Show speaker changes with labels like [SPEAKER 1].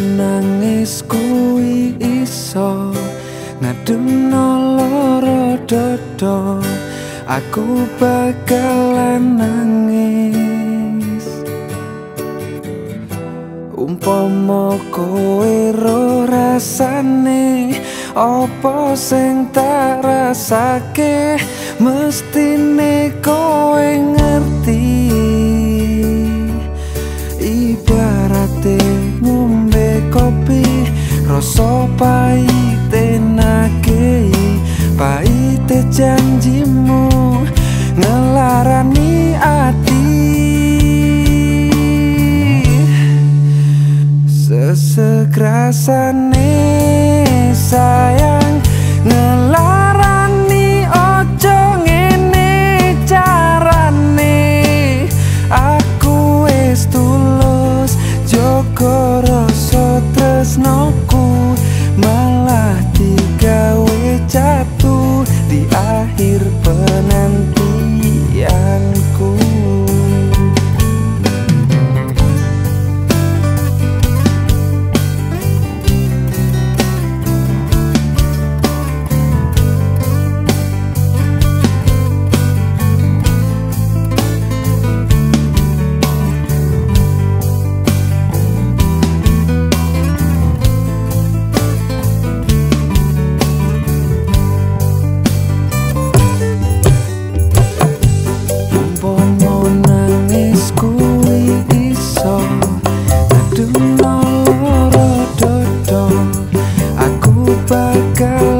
[SPEAKER 1] nangis kuwi iso. Ngademno loro dodo aku bakalan nangis. Umpama kowe ro rasane opo sing tak rasake? Mestine kowe ngerti rasa pahite nakei pahite janjimu ngelarani ati. Sesegrasane bakal